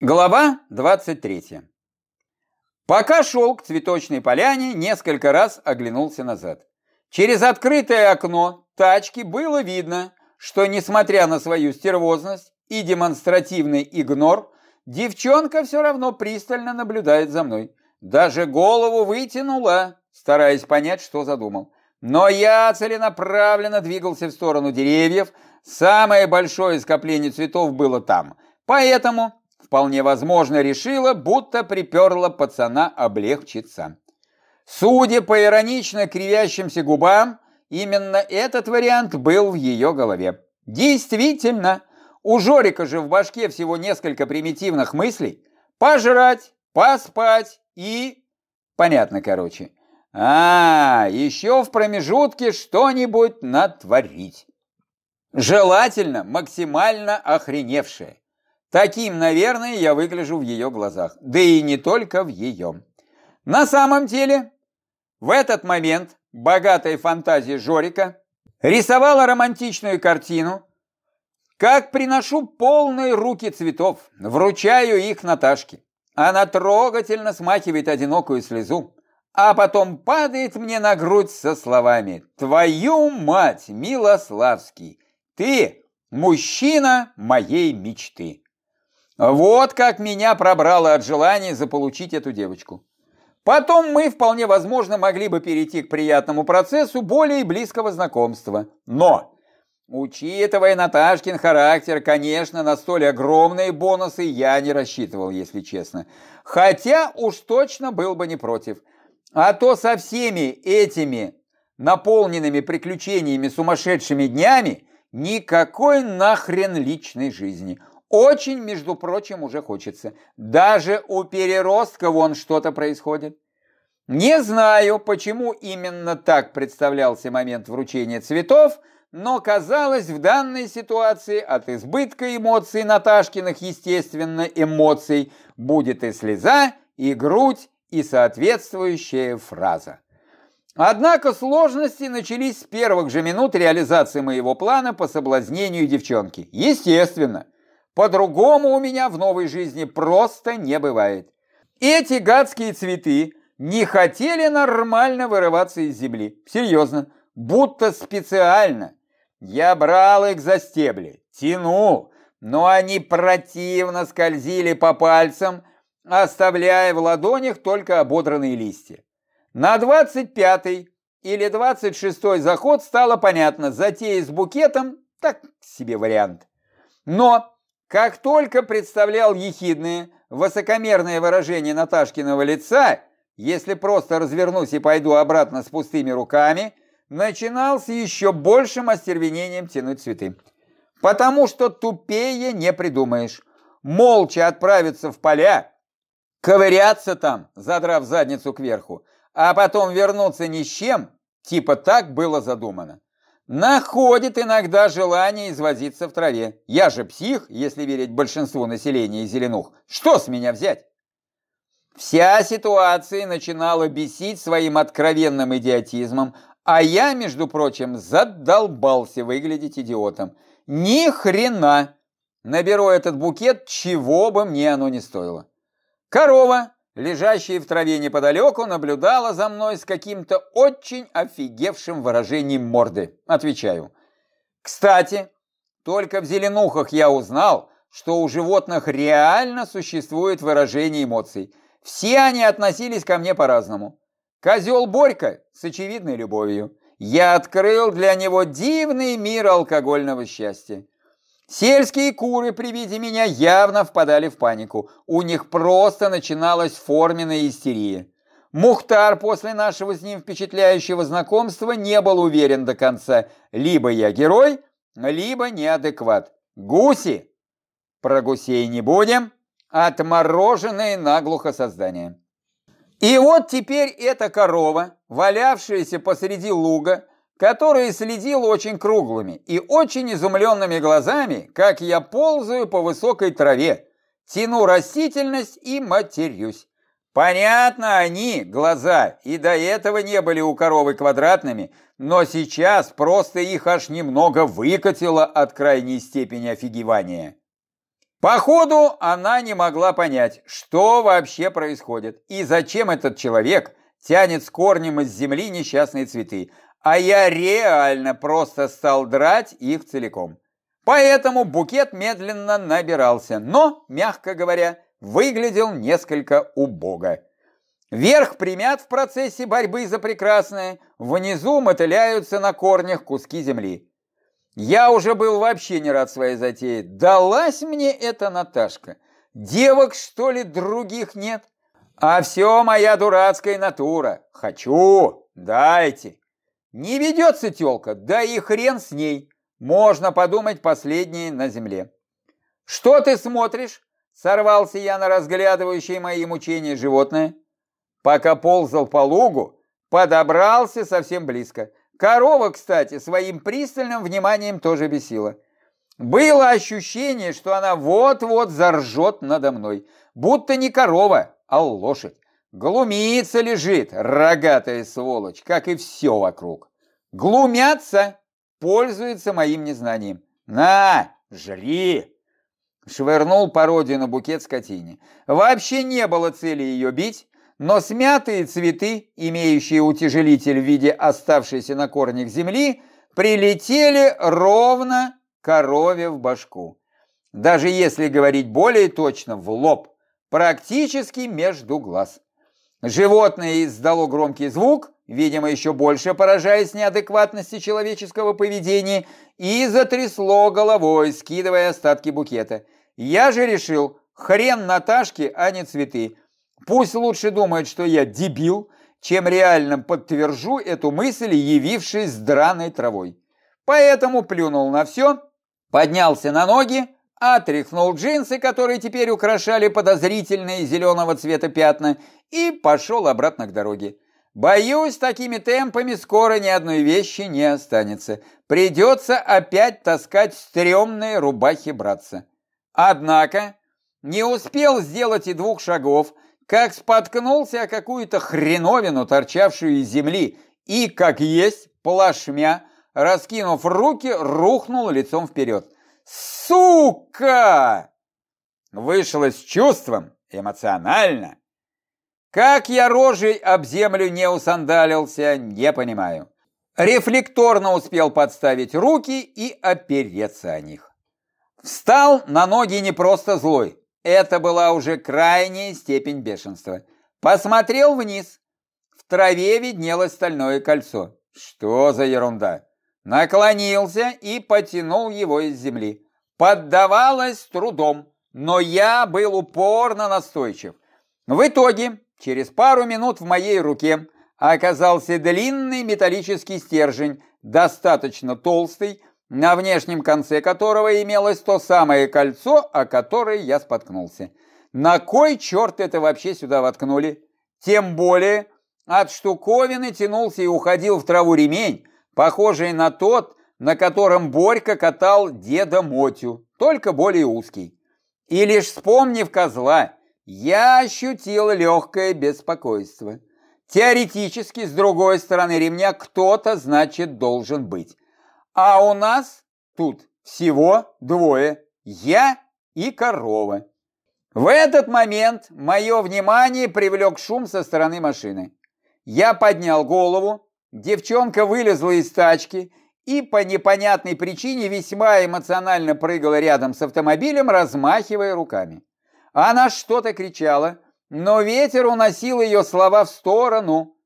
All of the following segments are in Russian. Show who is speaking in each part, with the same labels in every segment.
Speaker 1: Глава 23. Пока шел к цветочной поляне, несколько раз оглянулся назад. Через открытое окно тачки было видно, что, несмотря на свою стервозность и демонстративный игнор, девчонка все равно пристально наблюдает за мной. Даже голову вытянула, стараясь понять, что задумал. Но я целенаправленно двигался в сторону деревьев, самое большое скопление цветов было там. Поэтому вполне возможно, решила, будто приперла пацана облегчиться. Судя по иронично кривящимся губам, именно этот вариант был в ее голове. Действительно, у Жорика же в башке всего несколько примитивных мыслей. Пожрать, поспать и... Понятно, короче. А, еще в промежутке что-нибудь натворить. Желательно максимально охреневшее. Таким, наверное, я выгляжу в ее глазах. Да и не только в ее. На самом деле, в этот момент богатая фантазия Жорика рисовала романтичную картину, как приношу полные руки цветов, вручаю их Наташке. Она трогательно смахивает одинокую слезу, а потом падает мне на грудь со словами «Твою мать, Милославский, ты мужчина моей мечты». Вот как меня пробрало от желания заполучить эту девочку. Потом мы, вполне возможно, могли бы перейти к приятному процессу более близкого знакомства. Но, учитывая Наташкин характер, конечно, на столь огромные бонусы я не рассчитывал, если честно. Хотя уж точно был бы не против. А то со всеми этими наполненными приключениями сумасшедшими днями никакой нахрен личной жизни – очень, между прочим, уже хочется. Даже у переростка вон что-то происходит. Не знаю, почему именно так представлялся момент вручения цветов, но казалось в данной ситуации от избытка эмоций Наташкиных, естественно, эмоций, будет и слеза, и грудь, и соответствующая фраза. Однако сложности начались с первых же минут реализации моего плана по соблазнению девчонки. Естественно. По-другому у меня в новой жизни просто не бывает. Эти гадские цветы не хотели нормально вырываться из земли. Серьезно, будто специально. Я брал их за стебли, тянул, но они противно скользили по пальцам, оставляя в ладонях только ободранные листья. На 25-й или 26-й заход стало понятно, затея с букетом – так себе вариант. Но как только представлял ехидное, высокомерное выражение Наташкиного лица, если просто развернусь и пойду обратно с пустыми руками, начинал с еще большим остервенением тянуть цветы. Потому что тупее не придумаешь. Молча отправиться в поля, ковыряться там, задрав задницу кверху, а потом вернуться ни с чем, типа так было задумано находит иногда желание извозиться в траве. Я же псих, если верить большинству населения зеленух. Что с меня взять? Вся ситуация начинала бесить своим откровенным идиотизмом, а я, между прочим, задолбался выглядеть идиотом. Ни хрена! Наберу этот букет, чего бы мне оно не стоило. Корова, лежащая в траве неподалеку, наблюдала за мной с каким-то очень офигевшим выражением морды. Отвечаю. Кстати, только в зеленухах я узнал, что у животных реально существует выражение эмоций. Все они относились ко мне по-разному. Козел Борька с очевидной любовью. Я открыл для него дивный мир алкогольного счастья. Сельские куры при виде меня явно впадали в панику. У них просто начиналась форменная истерия. Мухтар после нашего с ним впечатляющего знакомства не был уверен до конца. Либо я герой, либо неадекват. Гуси! Про гусей не будем. Отмороженные наглухо создания. И вот теперь эта корова, валявшаяся посреди луга, который следил очень круглыми и очень изумленными глазами, как я ползаю по высокой траве, тяну растительность и матерюсь. Понятно, они, глаза, и до этого не были у коровы квадратными, но сейчас просто их аж немного выкатило от крайней степени офигевания. Походу, она не могла понять, что вообще происходит и зачем этот человек тянет с корнем из земли несчастные цветы, а я реально просто стал драть их целиком. Поэтому букет медленно набирался, но, мягко говоря, выглядел несколько убого. Верх примят в процессе борьбы за прекрасное, внизу мотыляются на корнях куски земли. Я уже был вообще не рад своей затее. Далась мне эта Наташка. Девок, что ли, других нет? А все моя дурацкая натура. Хочу, дайте. Не ведется тёлка, да и хрен с ней. Можно подумать последнее на земле. Что ты смотришь? Сорвался я на разглядывающее мои мучения животное. Пока ползал по лугу, подобрался совсем близко. Корова, кстати, своим пристальным вниманием тоже бесила. Было ощущение, что она вот-вот заржет надо мной, будто не корова, а лошадь. Глумится лежит, рогатая сволочь, как и все вокруг. Глумятся, пользуется моим незнанием. На, жри! Швырнул пародию на букет скотине. Вообще не было цели ее бить, но смятые цветы, имеющие утяжелитель в виде оставшейся на корнях земли, прилетели ровно корове в башку. Даже если говорить более точно, в лоб, практически между глаз. Животное издало громкий звук, видимо, еще больше поражаясь неадекватности человеческого поведения, и затрясло головой, скидывая остатки букета. Я же решил, хрен Наташке, а не цветы. Пусть лучше думает, что я дебил, чем реально подтвержу эту мысль, явившись драной травой. Поэтому плюнул на все, поднялся на ноги, отряхнул джинсы, которые теперь украшали подозрительные зеленого цвета пятна, и пошел обратно к дороге. Боюсь, такими темпами скоро ни одной вещи не останется. Придется опять таскать стрёмные рубахи братца. Однако не успел сделать и двух шагов, как споткнулся о какую-то хреновину, торчавшую из земли, и, как есть, плашмя, раскинув руки, рухнул лицом вперед. «Сука!» Вышло с чувством, эмоционально. Как я рожей об землю не усандалился, не понимаю. Рефлекторно успел подставить руки и опереться о них. Встал на ноги не просто злой, это была уже крайняя степень бешенства. Посмотрел вниз. В траве виднелось стальное кольцо. Что за ерунда? Наклонился и потянул его из земли. Поддавалось с трудом, но я был упорно настойчив. В итоге, через пару минут в моей руке оказался длинный металлический стержень, достаточно толстый, на внешнем конце которого имелось то самое кольцо, о которое я споткнулся. На кой черт это вообще сюда воткнули? Тем более от штуковины тянулся и уходил в траву ремень, похожий на тот, на котором Борька катал деда Мотю, только более узкий. И лишь вспомнив козла, я ощутил легкое беспокойство. Теоретически, с другой стороны ремня кто-то, значит, должен быть. А у нас тут всего двое. Я и корова. В этот момент мое внимание привлек шум со стороны машины. Я поднял голову, девчонка вылезла из тачки и по непонятной причине весьма эмоционально прыгала рядом с автомобилем, размахивая руками. Она что-то кричала, но ветер уносил ее слова в сторону,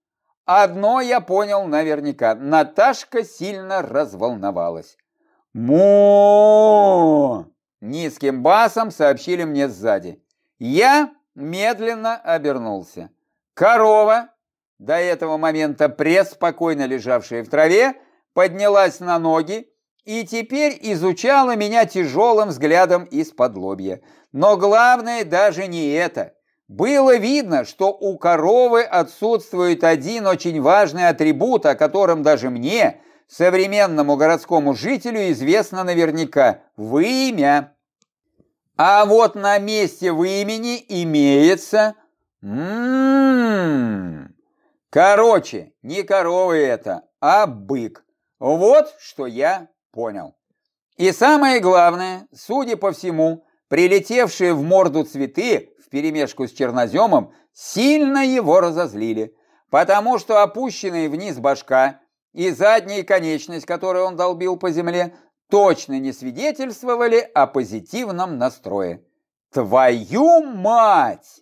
Speaker 1: Одно я понял наверняка. Наташка сильно разволновалась. Мо! Низким басом сообщили мне сзади. Я медленно обернулся. Корова, до этого момента преспокойно лежавшая в траве, поднялась на ноги и теперь изучала меня тяжелым взглядом из-под лобья. Но главное даже не это. Было видно, что у коровы отсутствует один очень важный атрибут, о котором даже мне, современному городскому жителю, известно наверняка – вымя. А вот на месте вымени имеется... М -м -м. Короче, не корова это, а бык. Вот что я понял. И самое главное, судя по всему, прилетевшие в морду цветы вперемешку с черноземом сильно его разозлили, потому что опущенная вниз башка и задняя конечность, которую он долбил по земле, точно не свидетельствовали о позитивном настрое. Твою мать!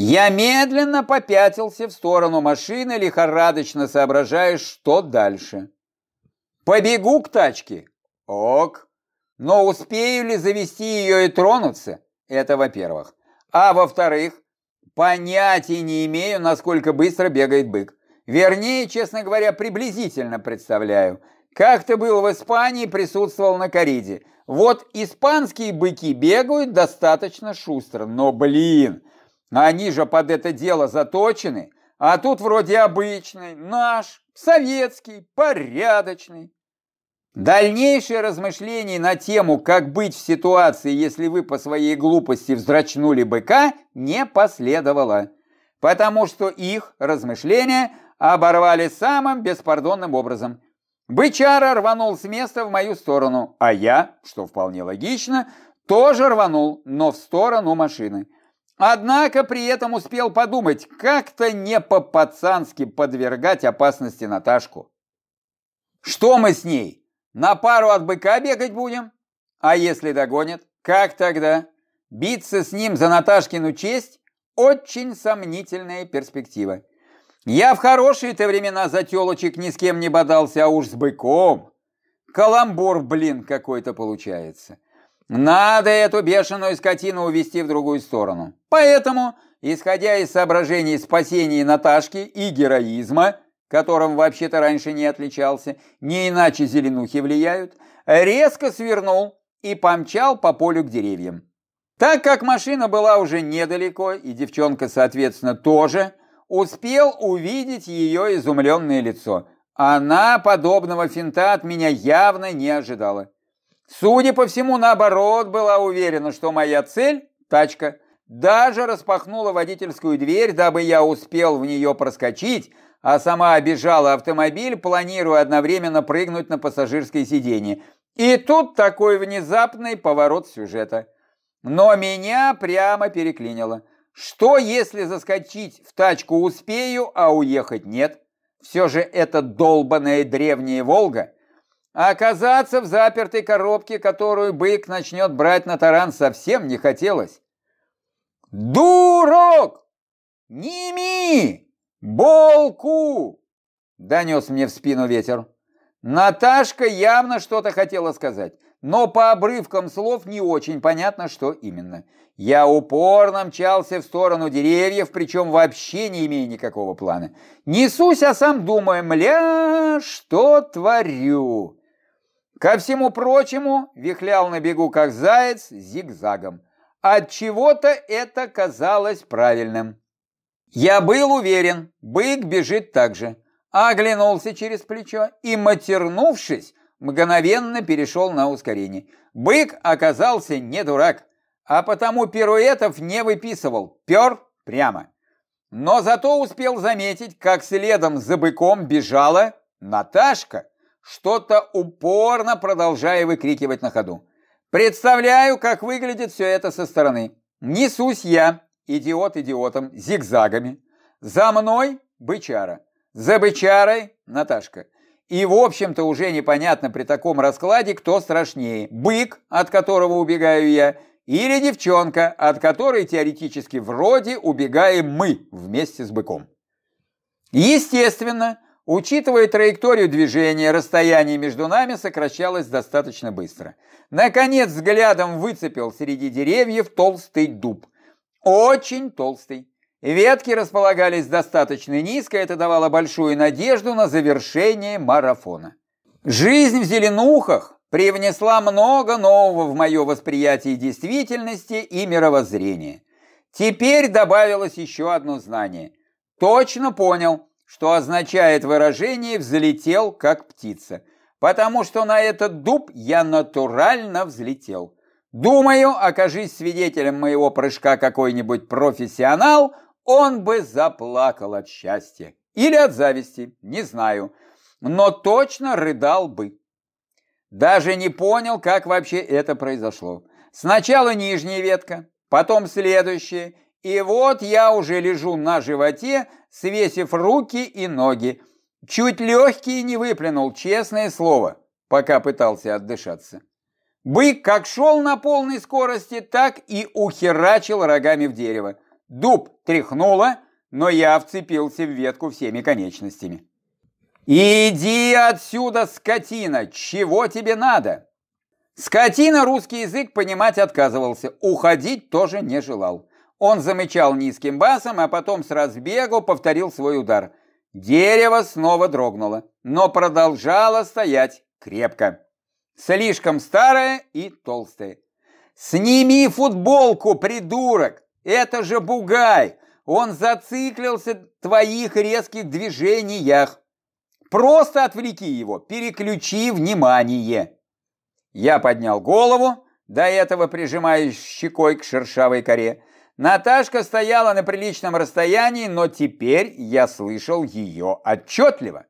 Speaker 1: Я медленно попятился в сторону машины, лихорадочно соображая, что дальше. Побегу к тачке. Ок. Но успею ли завести ее и тронуться? Это во-первых. А во-вторых, понятия не имею, насколько быстро бегает бык. Вернее, честно говоря, приблизительно представляю. Как-то был в Испании, присутствовал на кориде. Вот испанские быки бегают достаточно шустро, но, блин, они же под это дело заточены, а тут вроде обычный, наш, советский, порядочный. Дальнейшее размышление на тему, как быть в ситуации, если вы по своей глупости вздрачнули быка, не последовало, потому что их размышления оборвали самым беспардонным образом – Бычара рванул с места в мою сторону, а я, что вполне логично, тоже рванул, но в сторону машины. Однако при этом успел подумать, как-то не по-пацански подвергать опасности Наташку. Что мы с ней? На пару от быка бегать будем? А если догонят, как тогда? Биться с ним за Наташкину честь – очень сомнительная перспектива. Я в хорошие-то времена за телочек ни с кем не бодался, а уж с быком. Каламбур, блин, какой-то получается. Надо эту бешеную скотину увести в другую сторону. Поэтому, исходя из соображений спасения Наташки и героизма, которым вообще-то раньше не отличался, не иначе зеленухи влияют, резко свернул и помчал по полю к деревьям. Так как машина была уже недалеко, и девчонка, соответственно, тоже – успел увидеть ее изумленное лицо. Она подобного финта от меня явно не ожидала. Судя по всему, наоборот, была уверена, что моя цель – тачка. Даже распахнула водительскую дверь, дабы я успел в нее проскочить, а сама обижала автомобиль, планируя одновременно прыгнуть на пассажирское сиденье. И тут такой внезапный поворот сюжета. Но меня прямо переклинило. Что, если заскочить в тачку успею, а уехать нет? Все же это долбаная древняя Волга. А оказаться в запертой коробке, которую бык начнет брать на таран, совсем не хотелось. «Дурок! Ними! Болку!» Донес мне в спину ветер. Наташка явно что-то хотела сказать но по обрывкам слов не очень понятно, что именно. Я упорно мчался в сторону деревьев, причем вообще не имея никакого плана. Несусь, а сам думаю, мля, что творю? Ко всему прочему, вихлял на бегу, как заяц, зигзагом. От чего-то это казалось правильным. Я был уверен, бык бежит так же. Оглянулся через плечо и, матернувшись, мгновенно перешел на ускорение. Бык оказался не дурак, а потому пируэтов не выписывал, пер прямо. Но зато успел заметить, как следом за быком бежала Наташка, что-то упорно продолжая выкрикивать на ходу. Представляю, как выглядит все это со стороны. Несусь я, идиот идиотом, зигзагами. За мной бычара, за бычарой Наташка. И, в общем-то, уже непонятно при таком раскладе, кто страшнее. Бык, от которого убегаю я, или девчонка, от которой теоретически вроде убегаем мы вместе с быком. Естественно, учитывая траекторию движения, расстояние между нами сокращалось достаточно быстро. Наконец взглядом выцепил среди деревьев толстый дуб. Очень толстый. Ветки располагались достаточно низко, это давало большую надежду на завершение марафона. Жизнь в зеленухах привнесла много нового в мое восприятие действительности и мировоззрения. Теперь добавилось еще одно знание. Точно понял, что означает выражение «взлетел, как птица», потому что на этот дуб я натурально взлетел. Думаю, окажись свидетелем моего прыжка какой-нибудь профессионал – он бы заплакал от счастья или от зависти, не знаю, но точно рыдал бы. Даже не понял, как вообще это произошло. Сначала нижняя ветка, потом следующая, и вот я уже лежу на животе, свесив руки и ноги. Чуть легкий не выплюнул, честное слово, пока пытался отдышаться. Бык как шел на полной скорости, так и ухерачил рогами в дерево. Дуб тряхнуло, но я вцепился в ветку всеми конечностями. «Иди отсюда, скотина! Чего тебе надо?» Скотина русский язык понимать отказывался, уходить тоже не желал. Он замычал низким басом, а потом с разбегу повторил свой удар. Дерево снова дрогнуло, но продолжало стоять крепко. Слишком старое и толстое. «Сними футболку, придурок! Это же бугай! Он зациклился в твоих резких движениях! Просто отвлеки его, переключи внимание!» Я поднял голову, до этого прижимаясь щекой к шершавой коре. Наташка стояла на приличном расстоянии, но теперь я слышал ее отчетливо.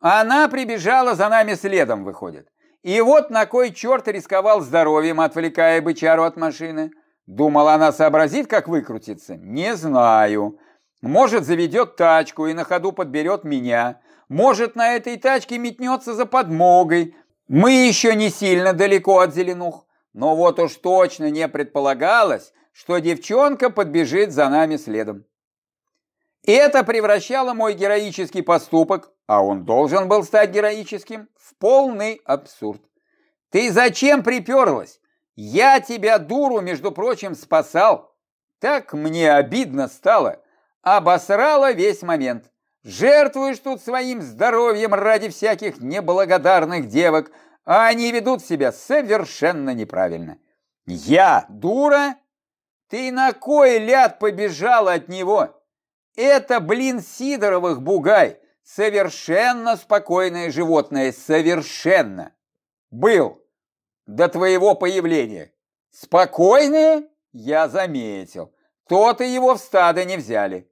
Speaker 1: Она прибежала за нами следом, выходит. И вот на кой черт рисковал здоровьем, отвлекая бычару от машины. Думала, она сообразит, как выкрутиться? Не знаю. Может, заведет тачку и на ходу подберет меня. Может, на этой тачке метнется за подмогой. Мы еще не сильно далеко от зеленух. Но вот уж точно не предполагалось, что девчонка подбежит за нами следом. Это превращало мой героический поступок, а он должен был стать героическим, в полный абсурд. Ты зачем приперлась? Я тебя, дуру, между прочим, спасал. Так мне обидно стало. Обосрала весь момент. Жертвуешь тут своим здоровьем ради всяких неблагодарных девок, а они ведут себя совершенно неправильно. Я дура? Ты на кой ляд побежала от него? Это, блин, Сидоровых бугай. Совершенно спокойное животное, совершенно. Был до твоего появления. Спокойное? Я заметил. То-то его в стадо не взяли.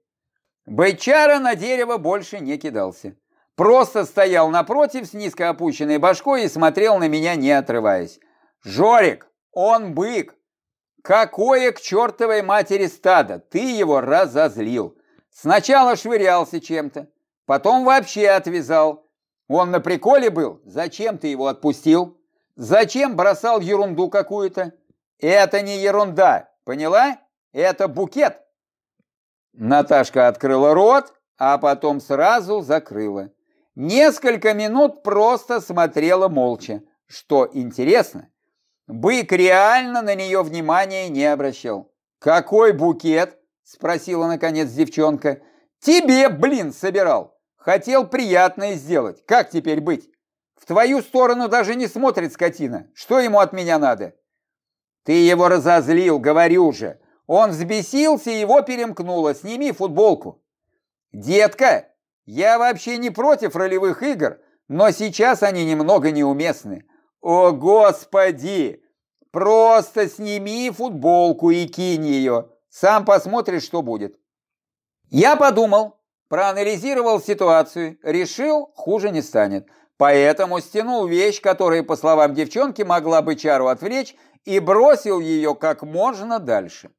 Speaker 1: Бычара на дерево больше не кидался. Просто стоял напротив с низко опущенной башкой и смотрел на меня, не отрываясь. «Жорик, он бык, Какое к чертовой матери стадо? Ты его разозлил. Сначала швырялся чем-то, потом вообще отвязал. Он на приколе был? Зачем ты его отпустил? Зачем бросал ерунду какую-то? Это не ерунда, поняла? Это букет. Наташка открыла рот, а потом сразу закрыла. Несколько минут просто смотрела молча. Что интересно, Бык реально на нее внимания не обращал. «Какой букет?» – спросила наконец девчонка. «Тебе, блин, собирал. Хотел приятное сделать. Как теперь быть? В твою сторону даже не смотрит скотина. Что ему от меня надо?» «Ты его разозлил, говорю же. Он взбесился, его перемкнуло. Сними футболку». «Детка, я вообще не против ролевых игр, но сейчас они немного неуместны. О, Господи! Просто сними футболку и кинь ее. Сам посмотришь, что будет. Я подумал, проанализировал ситуацию, решил, хуже не станет. Поэтому стянул вещь, которая, по словам девчонки, могла бы Чару отвлечь, и бросил ее как можно дальше.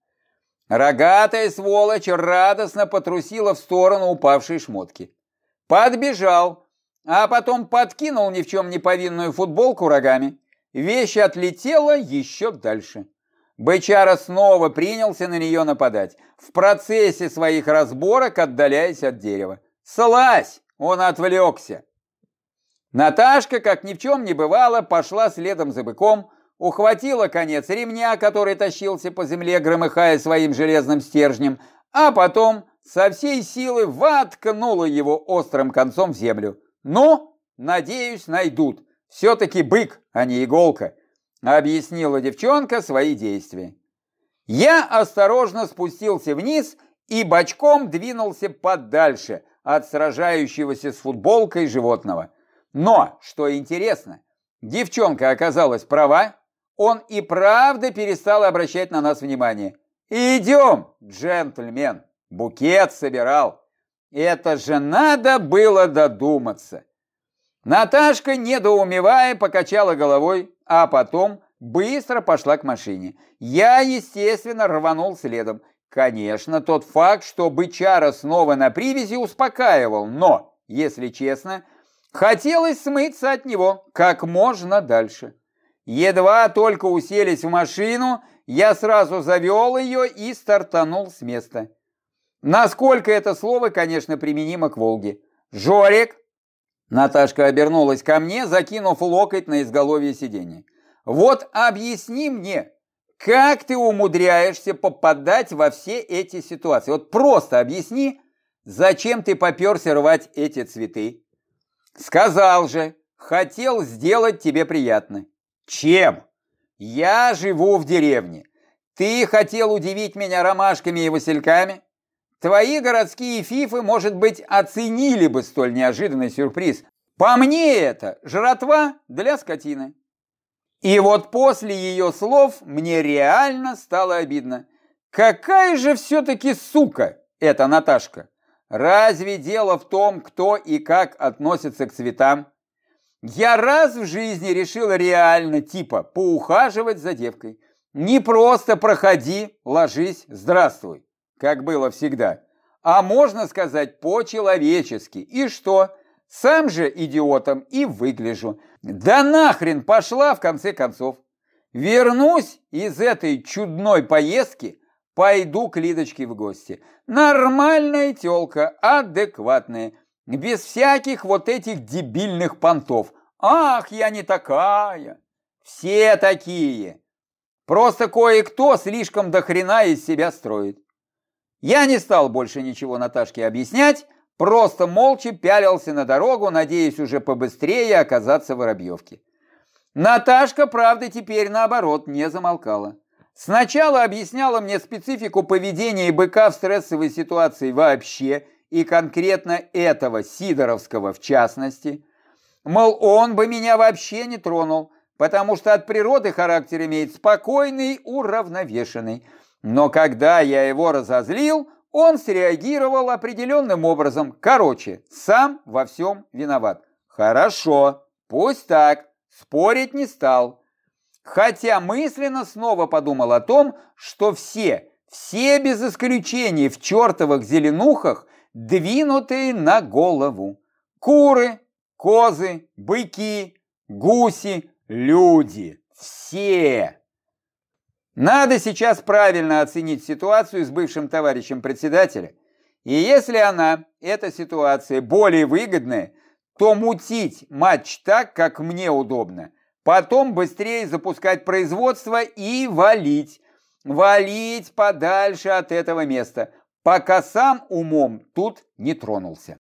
Speaker 1: Рогатая сволочь радостно потрусила в сторону упавшей шмотки. Подбежал, а потом подкинул ни в чем не повинную футболку рогами. Вещь отлетела еще дальше. Бычара снова принялся на нее нападать, в процессе своих разборок отдаляясь от дерева. «Слазь!» – он отвлекся. Наташка, как ни в чем не бывало, пошла следом за быком, ухватила конец ремня, который тащился по земле, громыхая своим железным стержнем, а потом со всей силы воткнула его острым концом в землю. «Ну, надеюсь, найдут. Все-таки бык, а не иголка», — объяснила девчонка свои действия. Я осторожно спустился вниз и бочком двинулся подальше от сражающегося с футболкой животного. Но, что интересно, девчонка оказалась права, он и правда перестал обращать на нас внимание. «Идем, джентльмен, букет собирал». Это же надо было додуматься. Наташка, недоумевая, покачала головой, а потом быстро пошла к машине. Я, естественно, рванул следом. Конечно, тот факт, что бычара снова на привязи, успокаивал, но, если честно, хотелось смыться от него как можно дальше. Едва только уселись в машину, я сразу завел ее и стартанул с места. Насколько это слово, конечно, применимо к Волге. «Жорик!» Наташка обернулась ко мне, закинув локоть на изголовье сиденья. «Вот объясни мне, как ты умудряешься попадать во все эти ситуации? Вот просто объясни, зачем ты поперся рвать эти цветы? Сказал же, хотел сделать тебе приятно. Чем? Я живу в деревне. Ты хотел удивить меня ромашками и васильками? Твои городские фифы, может быть, оценили бы столь неожиданный сюрприз. По мне это жратва для скотины. И вот после ее слов мне реально стало обидно. Какая же все-таки сука эта Наташка? Разве дело в том, кто и как относится к цветам? Я раз в жизни решил реально, типа, поухаживать за девкой. Не просто проходи, ложись, здравствуй, как было всегда, а можно сказать по-человечески. И что? Сам же идиотом и выгляжу. Да нахрен пошла в конце концов. Вернусь из этой чудной поездки, пойду к Лидочке в гости. Нормальная тёлка, адекватная, без всяких вот этих дебильных понтов. Ах, я не такая. Все такие. Просто кое-кто слишком до хрена из себя строит. Я не стал больше ничего Наташке объяснять, просто молча пялился на дорогу, надеясь уже побыстрее оказаться в Воробьевке. Наташка, правда, теперь наоборот не замолкала. Сначала объясняла мне специфику поведения быка в стрессовой ситуации вообще, и конкретно этого Сидоровского в частности. Мол, он бы меня вообще не тронул, потому что от природы характер имеет спокойный, уравновешенный. Но когда я его разозлил, он среагировал определенным образом. Короче, сам во всем виноват. Хорошо, пусть так, спорить не стал. Хотя мысленно снова подумал о том, что все, все без исключения в чертовых зеленухах, двинутые на голову. Куры, козы, быки, гуси, люди. Все. Надо сейчас правильно оценить ситуацию с бывшим товарищем председателя. И если она, эта ситуация, более выгодная, то мутить матч так, как мне удобно. Потом быстрее запускать производство и валить. Валить подальше от этого места, пока сам умом тут не тронулся.